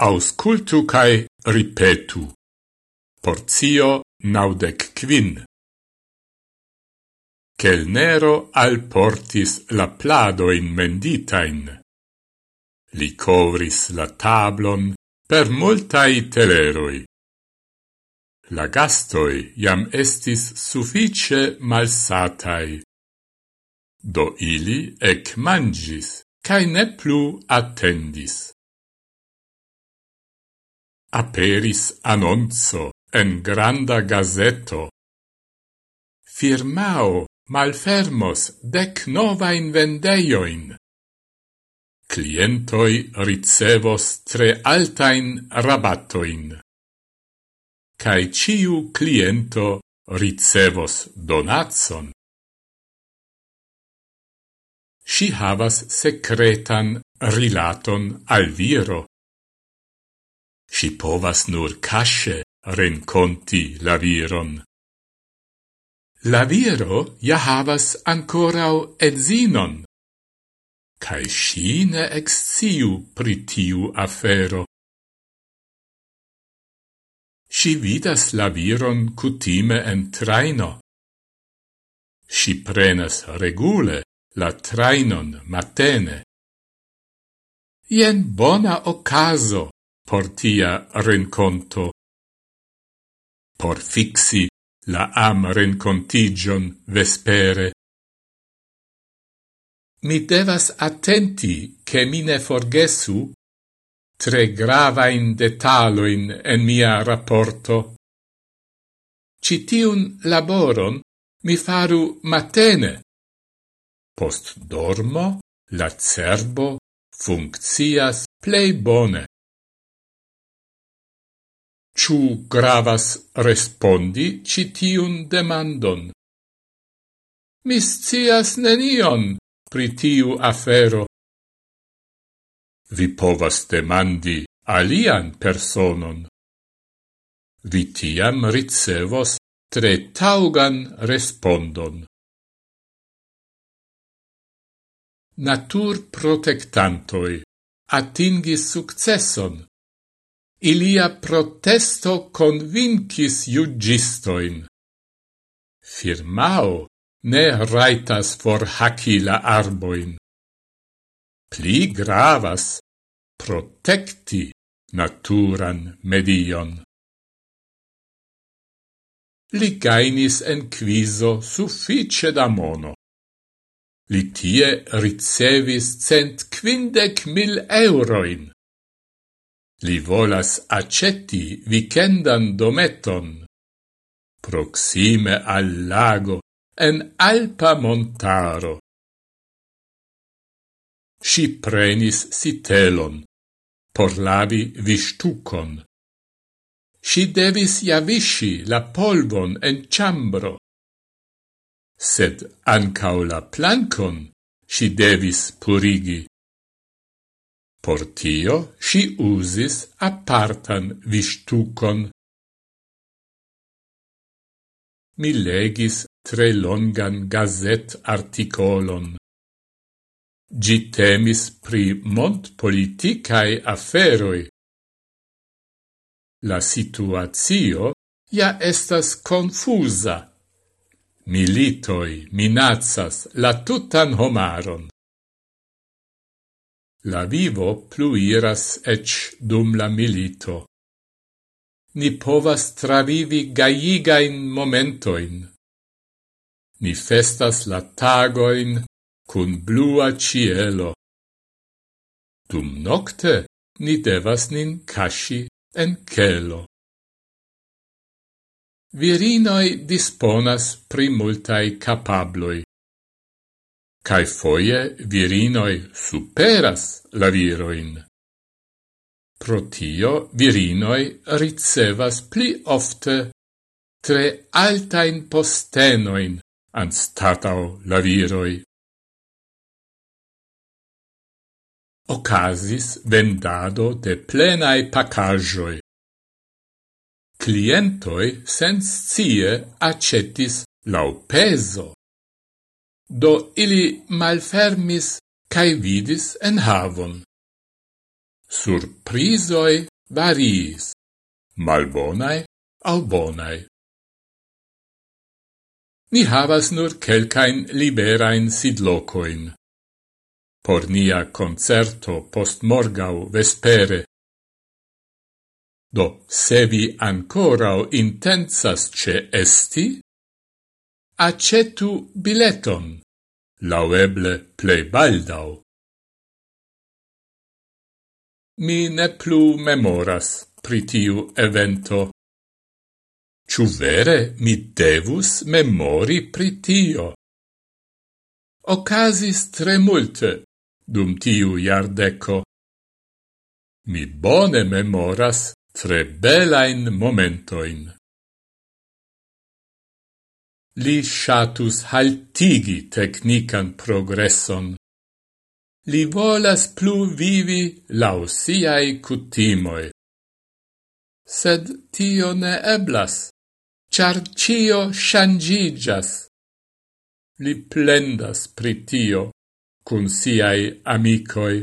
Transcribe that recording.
Auscultu cae ripetu. Porzio naudec quin. Celnero alportis la pladoin menditain. Li covris la tablon per multai teleroi. La gastoi jam estis suffice malsatai. Do ili ec mangis, cae ne plu attendis aperis annonzo en granda gazeto. Firmao malfermos dec novain vendeioin. Clientoi ricevos tre altain rabatoin. Cai ciu cliento ricevos donatson. Si havas secretan rilaton al viro si povas nur casce renconti la viron. La viro ja havas ancorau edzinon, cae si ne exciu pri tiu afero. Si vidas la viron cutime en traino. Si prenas regule la trainon matene. Ien bona ocaso por tia renconto. Por fixi la am rencontigion vespere. Mi devas attenti che mi ne forgesu tre grava in detaloin en mia rapporto. Citiun laboron mi faru matene. Post dormo la cerbo funccias plei bone. Ciu gravas respondi citiun demandon? Mis cias nenion pritiu afero. Vi povas demandi alian personon. Vi tiam ricevos tre taugan respondon. Natur protectantoi atingis successon ilia protesto convincis iugistoin. Firmao ne raitas for la arboin. Pli gravas protecti naturan medion. Li gainis en quiso suffice da mono. Li tie ricevis cent quindec mil euroin Li volas accetti vicendan dometon. Proxime al lago, en alpa montaro. Si prenis sitelon, por lavi vistucon. Si devis javisci la polvon en ciambro. Sed ancau la plancon si devis purigi. Por tio si usis apartan vistucon. Mi legis tre longan gazet articolon. Gi temis pri mont politicae aferoi. La situatio ja estas confusa. Militoi minazas la tutan homaron. La vivo pluiras ec dum la milito. Ni povas travivi gaigain momentoin. Ni festas la tagoin cun blua cielo. Dum nocte ni devas nin casci en celo. Virinoi disponas pri multai capabloi cae foie virinoi superas la viroin. Pro tio virinoi ricevas pli ofte tre altain postenoin anstatau la viroi. Ocasis vendado de plenae pacajoi. Clientoi sens cie accetis lau peso Do ili malfermis cae vidis en havon. Surprizoi variis, malbonae au bonae. Ni havas nur kelkain liberain sidlocoin. Por nia concerto post morgau vespere. Do, se vi ancorau intensas ce esti, accetu bileton, laueble plei baldau. Mi ne plu memoras pri tiu evento. Ciu vere mi devus memori pri tio? Ocasis tre multe dum tiu iardeco. Mi bone memoras tre belain momentoin. Li shatus haltigi technican progresson. Li volas plu vivi lau siai cutimoi. Sed tio ne eblas, char cio shangigas. Li plendas pri tio, cun siai amicoi.